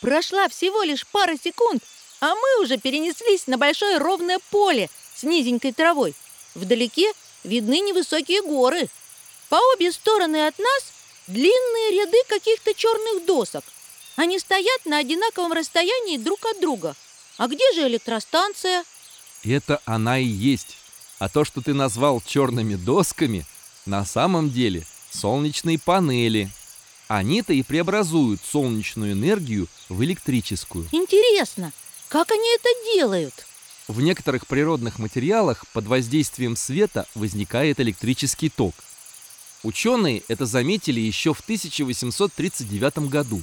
Прошла всего лишь пара секунд, а мы уже перенеслись на большое ровное поле с низенькой травой. Вдалеке видны невысокие горы. По обе стороны от нас длинные ряды каких-то черных досок. Они стоят на одинаковом расстоянии друг от друга. А где же электростанция? Это она и есть. А то, что ты назвал черными досками, на самом деле солнечные панели. Они-то и преобразуют солнечную энергию в электрическую. Интересно, как они это делают? В некоторых природных материалах под воздействием света возникает электрический ток. Ученые это заметили еще в 1839 году.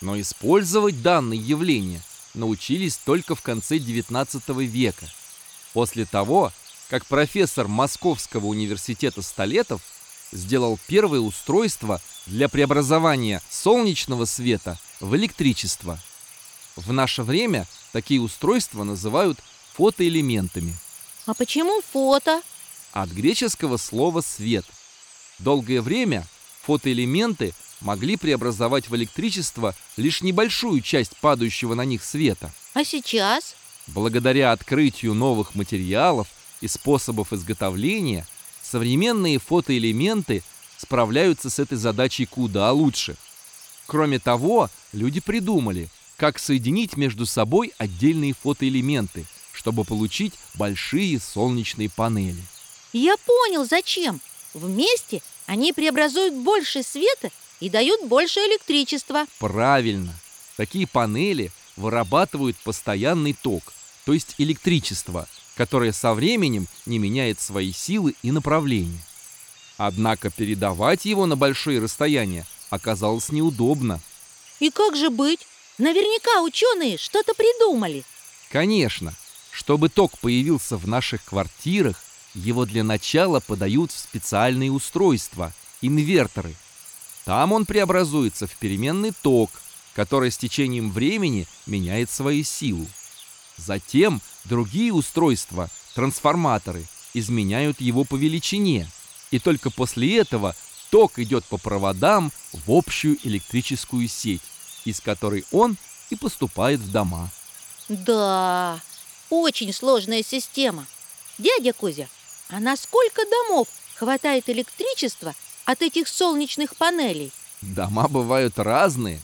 Но использовать данное явление научились только в конце 19 века, после того, как профессор Московского университета Столетов сделал первое устройство для преобразования солнечного света в электричество. В наше время такие устройства называют фотоэлементами. А почему фото? От греческого слова «свет». Долгое время фотоэлементы могли преобразовать в электричество лишь небольшую часть падающего на них света. А сейчас? Благодаря открытию новых материалов и способов изготовления, современные фотоэлементы справляются с этой задачей куда лучше. Кроме того, люди придумали, как соединить между собой отдельные фотоэлементы, чтобы получить большие солнечные панели. Я понял, зачем. Вместе они преобразуют больше света и дают больше электричества. Правильно. Такие панели вырабатывают постоянный ток, то есть электричество, которое со временем не меняет свои силы и направления. Однако передавать его на большие расстояния оказалось неудобно. И как же быть? Наверняка ученые что-то придумали. Конечно, чтобы ток появился в наших квартирах, его для начала подают в специальные устройства – инверторы. Там он преобразуется в переменный ток, который с течением времени меняет свою силу. Затем другие устройства, трансформаторы, изменяют его по величине. И только после этого ток идет по проводам в общую электрическую сеть, из которой он и поступает в дома. Да, очень сложная система. Дядя Кузя, а на сколько домов хватает электричества от этих солнечных панелей? Дома бывают разные,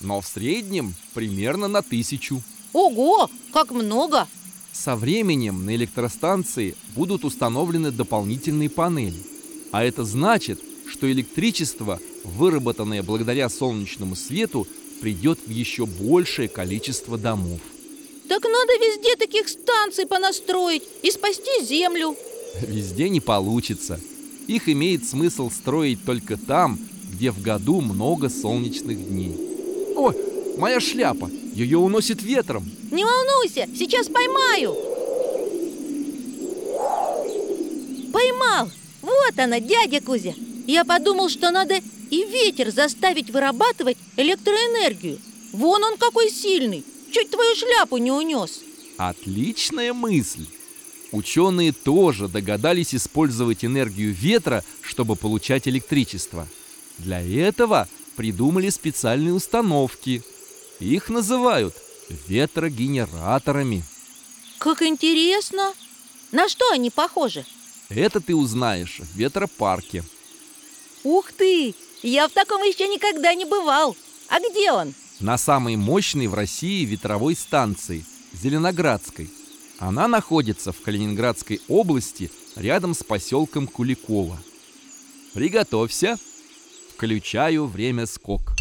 но в среднем примерно на тысячу. Ого, как много! Со временем на электростанции будут установлены дополнительные панели. А это значит, что электричество, выработанное благодаря солнечному свету, придет в еще большее количество домов. Так надо везде таких станций понастроить и спасти землю. Везде не получится. Их имеет смысл строить только там, где в году много солнечных дней. О, моя шляпа! Ее уносит ветром. Не волнуйся, сейчас поймаю. Поймал! Вот она, дядя Кузя. Я подумал, что надо и ветер заставить вырабатывать электроэнергию. Вон он какой сильный. Чуть твою шляпу не унес. Отличная мысль. Ученые тоже догадались использовать энергию ветра, чтобы получать электричество. Для этого придумали специальные установки. Их называют ветрогенераторами. Как интересно! На что они похожи? Это ты узнаешь в ветропарке. Ух ты! Я в таком еще никогда не бывал. А где он? На самой мощной в России ветровой станции – Зеленоградской. Она находится в Калининградской области рядом с поселком Куликово. Приготовься. Включаю время скок.